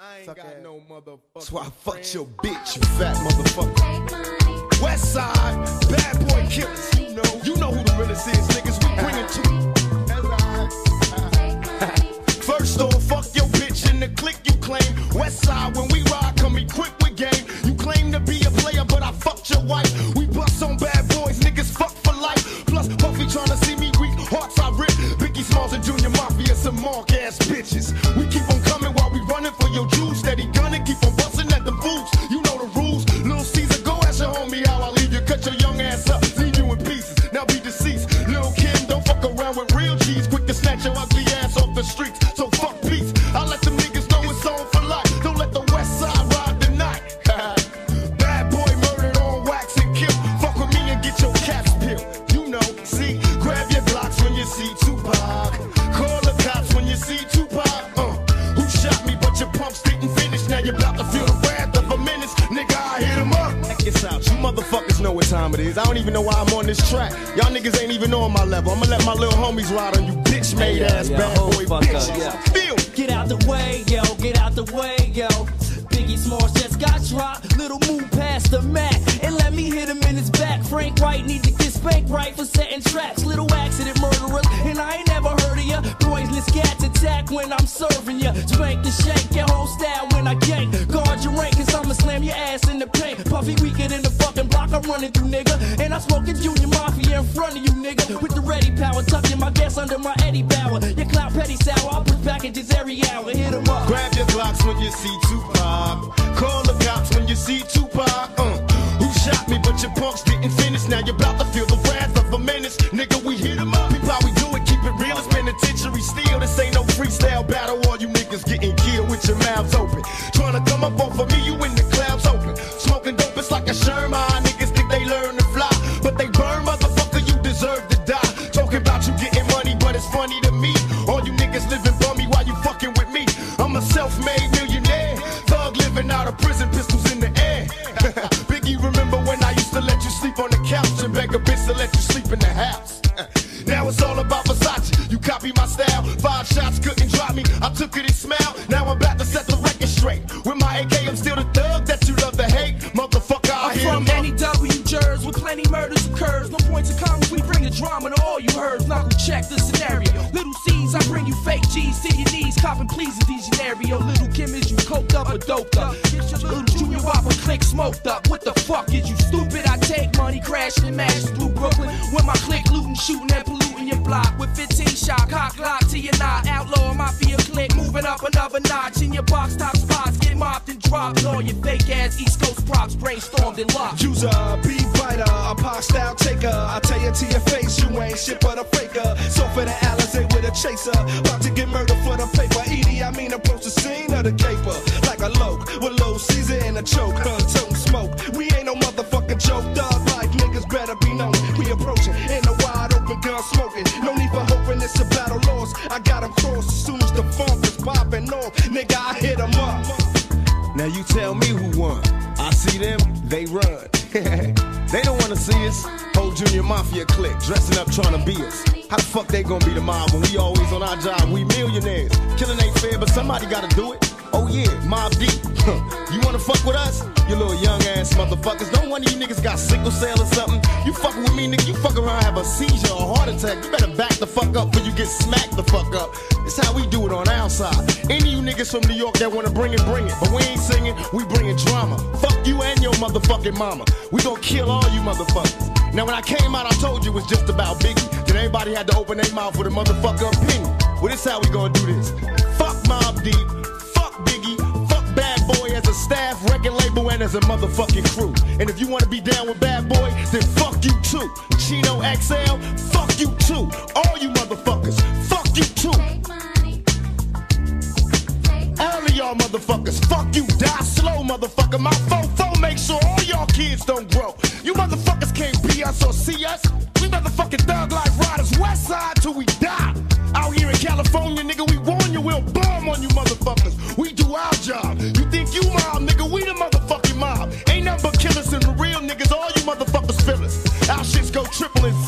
I ain't Suck got ass. no motherfucker. That's why I fucked your bitch, you fat motherfucker. West Side, bad boy killers. You know, you know who the realest is, niggas. We bring it to you. First off, fuck your bitch in the click you claim. West Side, when we ride, come equipped with game. You claim to be a player, but I fucked your wife. We bust on bad boys, niggas fuck for life. Plus, Puffy tryna see me weak, hearts I rip. Biggie Smalls and Junior Mafia, some mark ass bitches. We keep on your juice. Steady gunning, keep on busting at the fools. You know the rules. Little Caesar, go ask your homie how I leave you. Cut your young ass up, leave you in pieces. Now be deceased. Lil' Kim, don't fuck around with real cheese. Quick to snatch your little homies ride on you bitch made ass yeah, bad hold boy fuck bitches. yeah. Feel. Get out the way, yo, get out the way, yo. Biggie Smalls just got dropped. Little move past the Mac and let me hit him in his back. Frank White need to get spanked right for setting traps. Little accident murderers, and I ain't never heard of ya. Poisonous cats attack when I'm serving ya. Spank and shake your whole style when I gank. Guard your rank, cause I'ma slam your ass in the paint. Puffy weaker than the fucking block I'm running through, nigga. And I'm smoking Junior Mafia in front of you, nigga. Under my Eddie Bauer. Your clout petty sour, I'll put packages every hour. Hit 'em up. Grab your Glocks when you see Tupac. Call the cops when you see Tupac. Uh, who shot me, but your punks didn't finish. Now you're about Thug out of prison, pistols or doped up. Get your little junior whopper click smoked up. What the fuck is you stupid? I take money, crashing and mashing through Brooklyn. With my click looting, shooting and polluting your block. With 15 shot, cock lock to your knot. Outlaw mafia click, moving up another notch. In your box top spots, mopped and dropped. All your fake ass East Coast props brainstormed and locked. User, be fighter, a pop style taker. I tell you to your face, you ain't shit but a faker. So for the Alizé with a chaser, about to get murdered for the paper. E.D.I. Mean approach the scene of the caper like a loke with low season and a choke. Huh, toting smoke. We ain't no motherfucking joke. Dog life niggas better be known. You tell me who won. I see them, they run. they don't wanna see us. Whole junior mafia clique dressing up trying to be us. How the fuck they gonna be the mob when we always on our job? We millionaires. Killing ain't fair, but somebody gotta do it. Oh yeah, Mobb Deep. you wanna fuck with us? You little young ass motherfuckers. Don't one of you niggas got sickle cell or something. You fucking with me, nigga. You fuck around, have a seizure or heart attack. You better back the fuck up before you get smacked the fuck up. It's how we do it on our side. Any of you niggas from New York that wanna bring it, bring it. But we ain't singing, we bringing drama. Fuck you and your motherfucking mama. We gon' kill all you motherfuckers. Now when I came out, I told you it was just about Biggie. Then everybody had to open their mouth with a motherfucker opinion. Well, this how we gonna do this. Fuck Mobb Deep. Fuck Biggie. Fuck Bad Boy as a staff, record label, and as a motherfucking crew. And if you wanna be down with Bad Boy, then fuck you too. Chino XL, fuck you too. All you motherfuckers, fuck you too. All of y'all motherfuckers, fuck you, die slow, motherfucker. My fofo make sure all y'all kids don't grow. You motherfuckers can't be us or see us. We motherfucking thug life riders, west side till we die. Out here in California, nigga, we warn you, we'll bomb on you motherfuckers. We do our job. Shits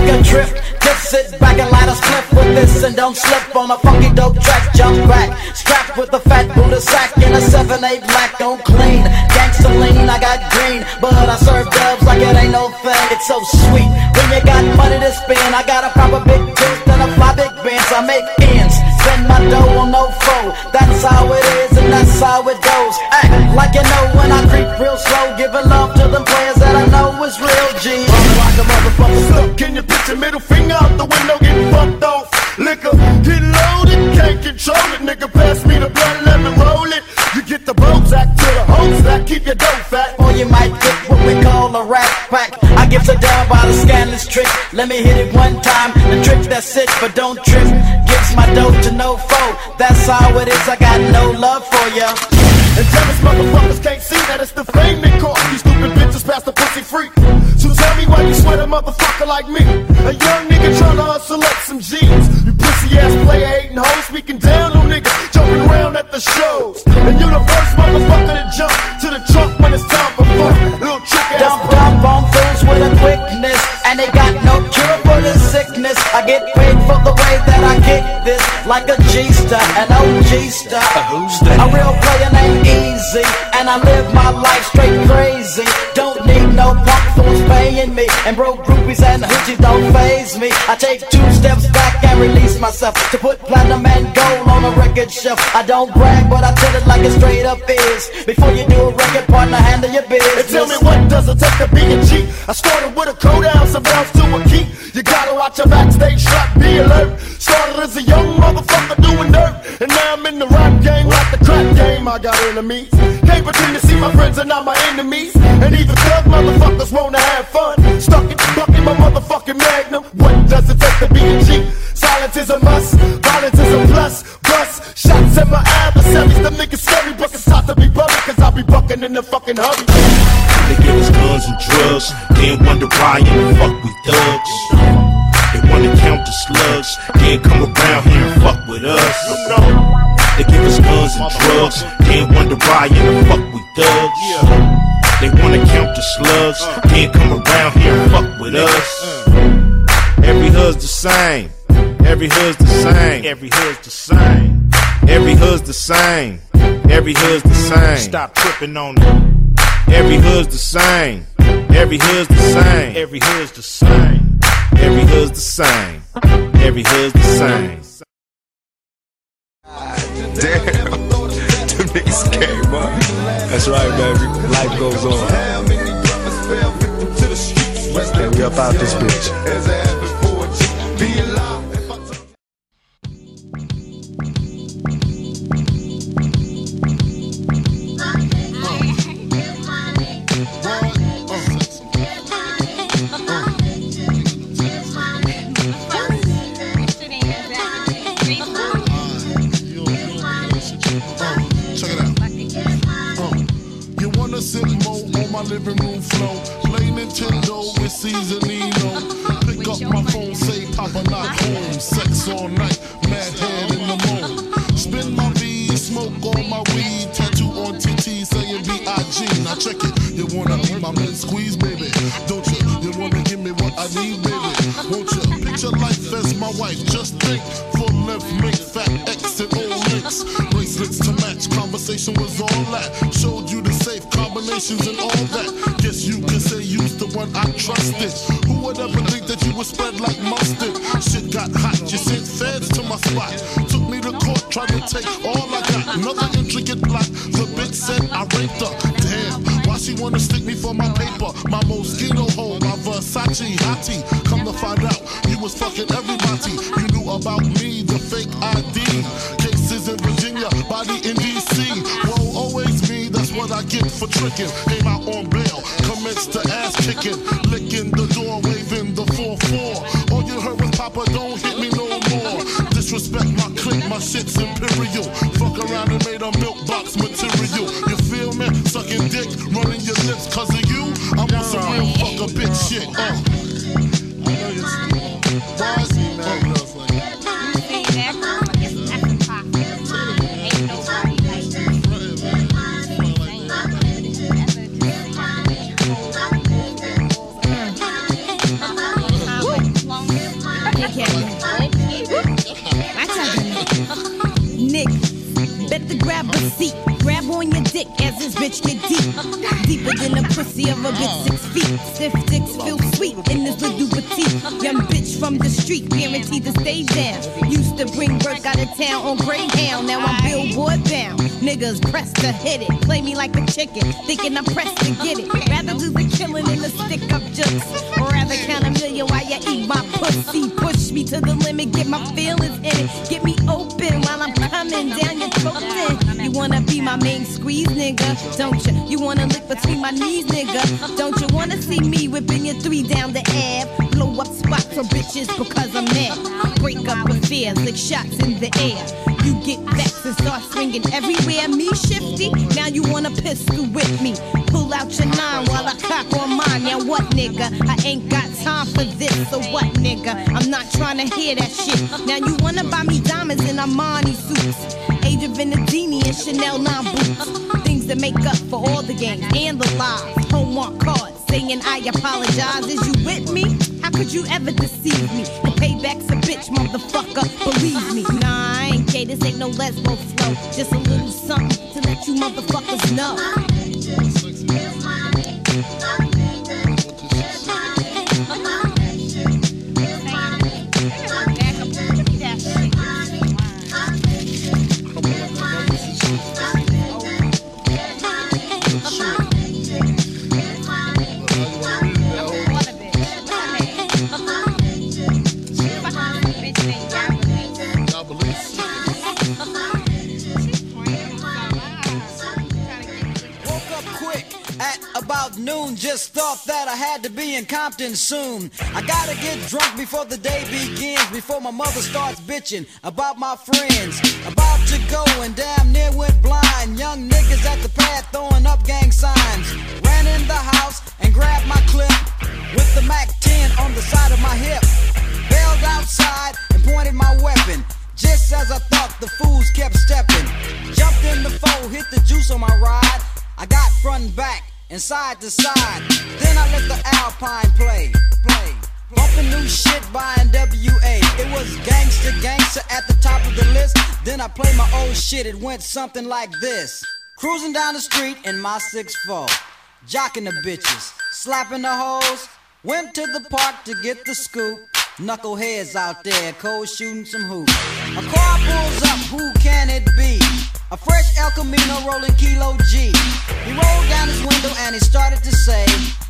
take a trip. Just sit back and light a slip with this and don't slip on a funky dope track. Jump back, strapped with a fat Buddha sack and a 7-8 black. Don't clean, gangsta lean, I got green, but I serve dubs like it ain't no thing. It's so sweet when you got money to spend. I got a proper big tooth and a fly big bench. I make ends, spend my dough on no foe. That's how it is and that's how it goes. Act like you know when I creep real slow, giving love to them players that I know is real G. Like a motherfucker stuck. Can you put your middle finger out the window, getting fucked off? Liquor, get loaded, can't control it. Nigga, pass me the blood, let me roll it. You get the Bozak to the stack, keep your dough fat. or you might get what we call a rat pack. I gives it down by the scandalous trick. Let me hit it one time. The trick that's it, but don't trip. Gives my dough to no foe. That's how it is. I got no love for ya. And jealous motherfuckers can't see that it's the fame that cost pussy freak. So tell me why you sweat a motherfucker like me. A young nigga tryna hustle up some G's. You pussy ass player hating hoes speaking down on niggas jumping around at the shows. And you the first motherfucker to jump to the trunk when it's time for fun. Little trick ass Dump, dump on fools with a quickness. And they got no cure for this sickness. I get paid for the way that I kick this. Like a G-star, an OG star. A real player named Eazy. And I live my life straight crazy. Don't need no punk fools paying me. And broke groupies and hoochies don't phase me. I take two steps back and release myself. To put platinum and gold on a record shelf. I don't brag, but I tell it like it straight up is. Before you do a record, partner, handle your business. And tell me what does it take to be? I started with a code ounce of bounce to a key. You gotta watch your backstage shot, be alert. Started as a young motherfucker doing dirt. And now I'm in the rap game like the crack game. I got enemies. Can't pretend to see my friends are not my enemies. And even thug motherfuckers wanna have fun. Stuck it, bucking my motherfucking magnum. What does it take to be a G? Silence is a must, violence is a plus. Bust shots at my adversaries. Them niggas scary, but it's time to be bumping. Cause I'll be bucking in the fucking hurry. They give us guns and drugs, then wonder why in the fuck we thugs. They wanna count the slugs, then come around here and fuck with us. They give us guns and drugs, then wonder why in the fuck we thugs. They wanna count the slugs, then come around here and fuck with us. Every hood's the same. Every hood's the same. Every hood's the same. Every hood's the same. Every hood's the same. Stop tripping on it. Every hood's the same. Every hood's the same. Every hood's the same. Every hood's the same. Every hood's the same. Damn. Niggas came up. That's right, baby. Life goes on. Yeah, we up out this bitch. That. Showed you the safe combinations and all that. Guess you can say you's the one I trusted. Who would ever think that you would spread like mustard? Shit got hot. You sent feds to my spot. Took me to court, tried to take all I got. Another intricate plot. The bitch said I raped her. Damn. Why she wanna stick me for my paper? My Moschino hole, my Versace hottie. Come to find out, you was fucking everybody. You knew about me, ticket for tricking. Came out on bail, commenced to ass kicking, licking the door, waving the 4-4. All you heard was Papa, don't hit me no more. Disrespect my clique, my shit's imperial. Fuck around and made a milk box material. You feel me? Sucking dick, running your lips, cause of you. I'm on some real fucker bitch shit. Uh. Better grab a seat. Grab on your dick as this bitch get deep. Deeper than the pussy of a bitch six feet. Stiff dicks feel sweet in this little petite. Young bitch from the street, guaranteed to stay down. Used to bring work out of town on Greyhound. Now I'm billboard bound. Niggas press to hit it. Play me like a chicken, thinking I'm pressed to get it. Rather do the killing than the stick up jokes. Or rather count a million while you eat my pussy. Push me to the limit, get my feelings in it. Get me open while I'm coming down your throat. You wanna be my main squeeze, nigga? Don't you? You wanna lick between my knees, nigga? Don't you wanna see me whipping your three down the ab? Blow up spots for bitches because I'm mad. Break up affairs, lick shots in the air. You get vexed and start swinging everywhere. Me shifty, now you wanna pistol with me. Pull out your nine while I cock on mine. Now what, nigga? I ain't got time for this. So what, nigga? I'm not trying to hear that shit. Now you wanna buy me diamonds and Armani suits. Age of Venedini and Chanel 9 boots. Things that make up for all the games and the lies. Homework cards saying I apologize. Is you with me? How could you ever deceive me? The payback's a bitch, motherfucker. Believe me. Nah, I ain't gay. This ain't no lesbo flow. Just a little something to let you motherfuckers know. I had to be in Compton soon. I gotta get drunk before the day begins. Before my mother starts bitching about my friends. About to go and damn near went blind. Young niggas at the pad throwing up gang signs. Ran in the house and grabbed my clip with the Mac 10 on the side of my hip. Bailed outside and pointed my weapon. Just as I thought, the fools kept stepping. Jumped in the foe, hit the juice on my ride. I got front and back and side to side. Then I let the Alpine play, play. Bumping new shit by NWA. It was gangster, gangster at the top of the list. Then I played my old shit. It went something like this. Cruising down the street in my 6'4. Jocking the bitches, slapping the hoes. Went to the park to get the scoop. Knuckleheads out there, cold shooting some hoops. A car pulls up, who can it be? A fresh El Camino rolling Kilo G. He rolled down his window and he started to say,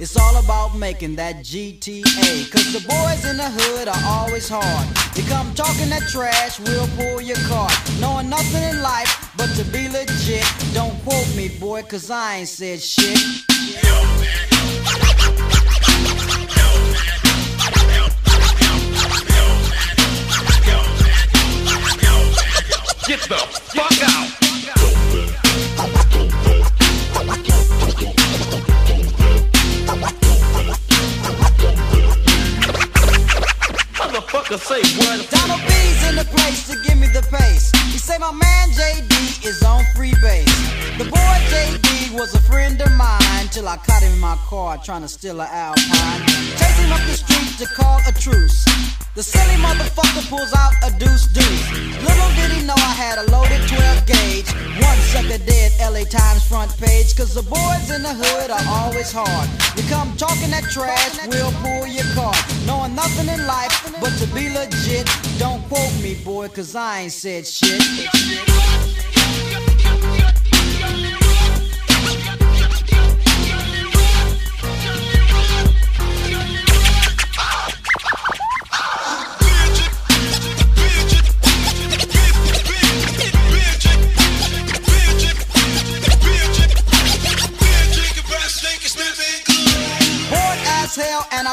It's all about making that GTA. Cause the boys in the hood are always hard. You come talking that trash, we'll pull your car. Knowing nothing in life but to be legit. Don't quote me, boy, cause I ain't said shit. Get the fuck out. Say what? Donald D's in the place to give me the pace. He say my man JD is on free base. The boy JD was a friend of mine till I caught him in my car trying to steal an Alpine. Chase him up the street to call a truce. The silly motherfucker pulls out a deuce deuce. Little did he know I had a loaded 12 gauge. One sucker dead, LA Times front page. Cause the boys in the hood are always hard. You come talking that trash, we'll pull your car. Knowing nothing in life but to be legit. Don't quote me, boy, cause I ain't said shit.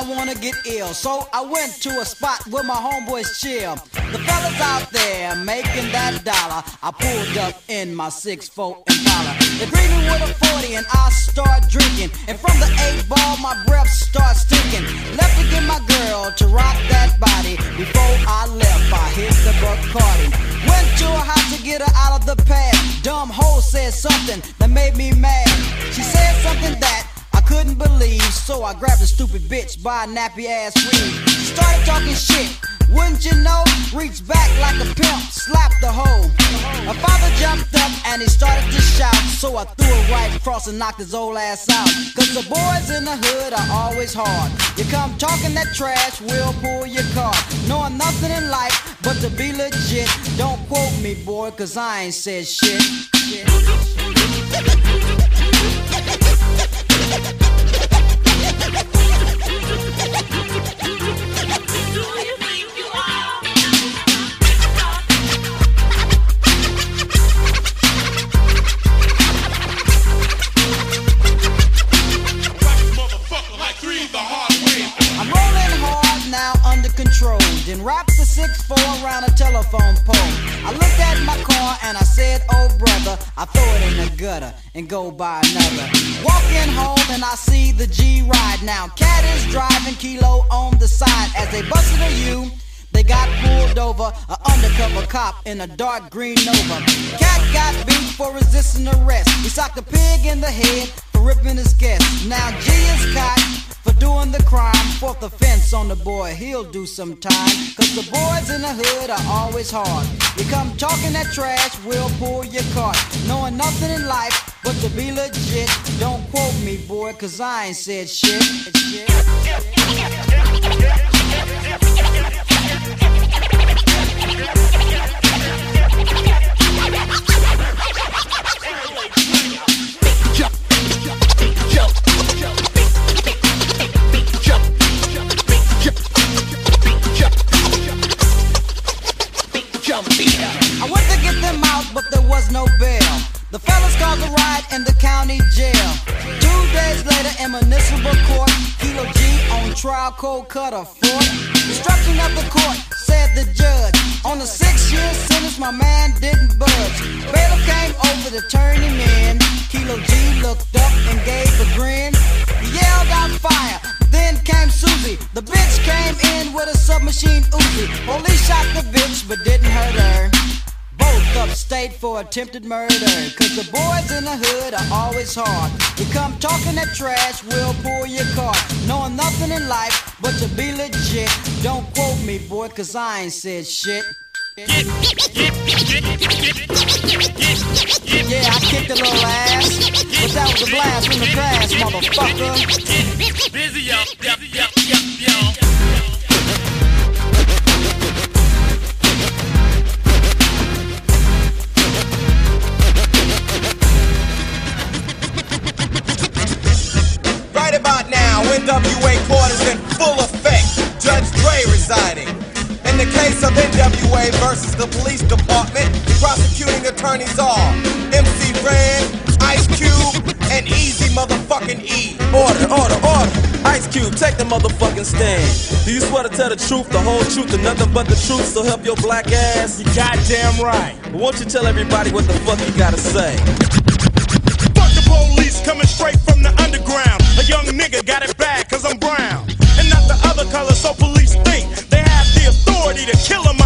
Wanna get ill. So I went to a spot where my homeboys chill. The fellas out there making that dollar. I pulled up in my 6'4 Impala. They bring me with a 40 and I start drinking. And from the 8 ball, my breath starts stinking. Left to get my girl to rock that body. Before I left, I hit the Bacardi. Went to her house to get her out of the pad. Dumb hoe said something that made me mad. She said something that couldn't believe, so I grabbed a stupid bitch by a nappy ass weave. Started talking shit, wouldn't you know? Reached back like a pimp, slapped the hoe. Her father jumped up and he started to shout. So I threw it right across and knocked his old ass out. Cause the boys in the hood are always hard. You come talking that trash, we'll pull your car. Knowing nothing in life but to be legit. Don't quote me, boy, cause I ain't said shit. I'm Thank you. I throw it in the gutter and go buy another. Walking home and I see the G ride now. Cat is driving Kilo on the side as they busted a U. They got pulled over, a undercover cop in a dark green Nova. Cat got beat for resisting arrest. He socked a pig in the head for ripping his guest. Now G is caught doing the crime. Fourth offense on the boy, he'll do some time. Cause the boys in the hood are always hard. You come talking that trash, we'll pull your cart. Knowing nothing in life but to be legit. Don't quote me, boy, cause I ain't said shit. I The fellas called a ride in the county jail. Two days later in municipal court, Kilo G on trial, cold cut a fort. Instruction of the court, said the judge. On a six-year sentence, my man didn't budge. Bailiff came over to turn him in. Kilo G looked up and gave a grin. He yelled out fire. Then came Susie. The bitch came in with a submachine Uzi. Police shot the bitch, but didn't hurt her. Both upstate for attempted murder. Cause the boys in the hood are always hard. You come talking that trash, we'll pull your car. Knowing nothing in life but to be legit. Don't quote me, boy, cause I ain't said shit. Yeah, I kicked a little ass, but that was a blast from the past, motherfucker. Motherfucking stand. Do you swear to tell the truth, the whole truth, and nothing but the truth, so help your black ass? You goddamn right. Won't you tell everybody what the fuck you gotta say? Fuck the police coming straight from the underground. A young nigga got it bad cause I'm brown. And not the other color, so police think they have the authority to kill a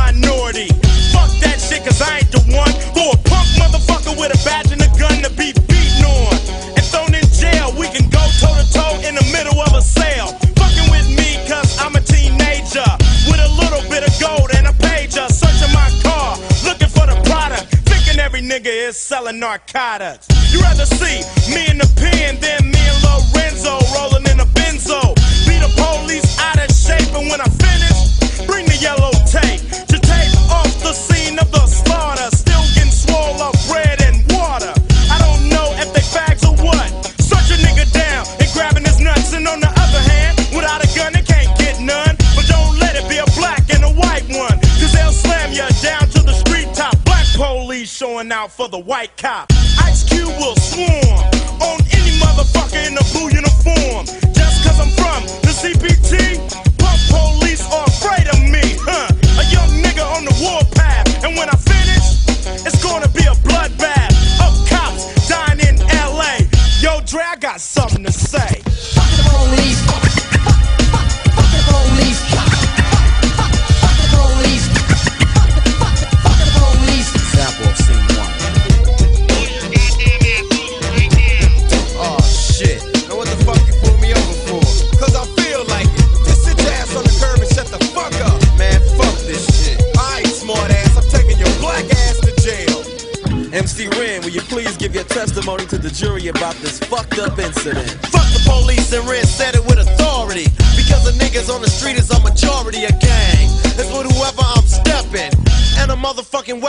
selling narcotics. You rather see me in the pen than me and Lorenzo rolling in a benzo. Be the police out of shape, and when I finish, bring the yellow for the white cop.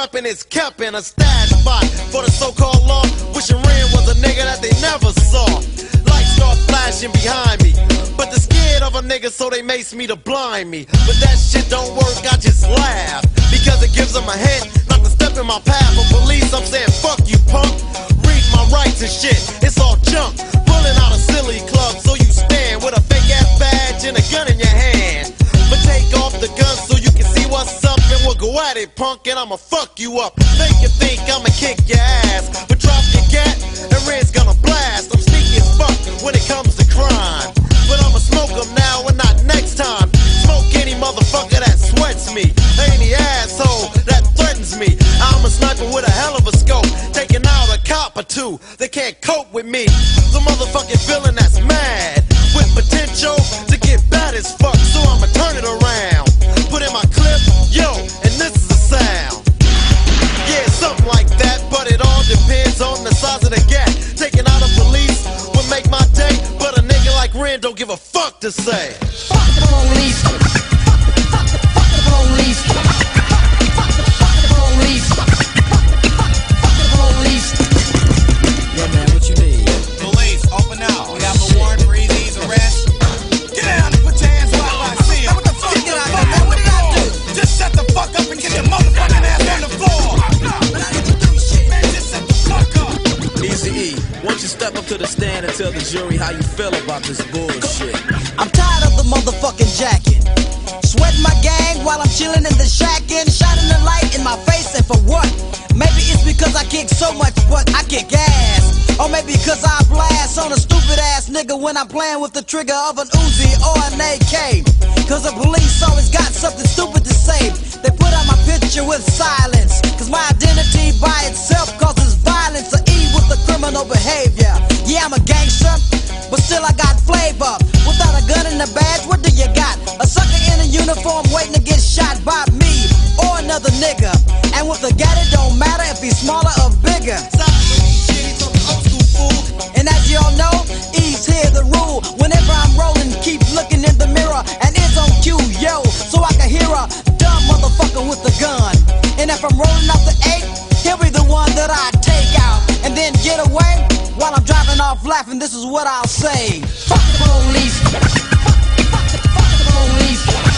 Weapon is kept in a stash spot for the so-called law. Wishing Ren was a nigga that they never saw. Lights start flashing behind me. But they're scared of a nigga, so they mace me to blind me. But that shit don't work, I just laugh. Because it gives them a hint not to step in my path. But police, I'm saying, fuck you, punk. Read my rights and shit, punk, and I'ma fuck you up. Make you think I'ma kick to say. Fuck the police. But I get ass. Or maybe because I blast on a stupid ass nigga when I'm playing with the trigger of an Uzi or an AK. Cause the police always got something stupid to say. They put out my picture with silence. Cause my identity by itself causes violence or E with the criminal behavior. Yeah, I'm a gangster, but still I got flavor. Without a gun and a badge, what do you got? A sucker in a uniform waiting to get shot by me or another nigga. And with a gat, he's smaller or bigger. And as y'all know, E's here the rule. Whenever I'm rolling, keep looking in the mirror, and it's on cue, yo, so I can hear a dumb motherfucker with a gun. And if I'm rolling off the eight, he'll be the one that I take out, and then get away while I'm driving off laughing. This is what I'll say: Fuck the police. Fuck fuck fuck the police.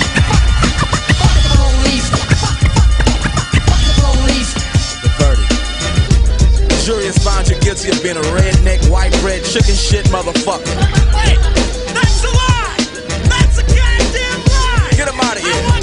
Jury has found you guilty of being a redneck, white bread, chicken shit motherfucker. That's a lie! That's a goddamn lie! Get him out of here.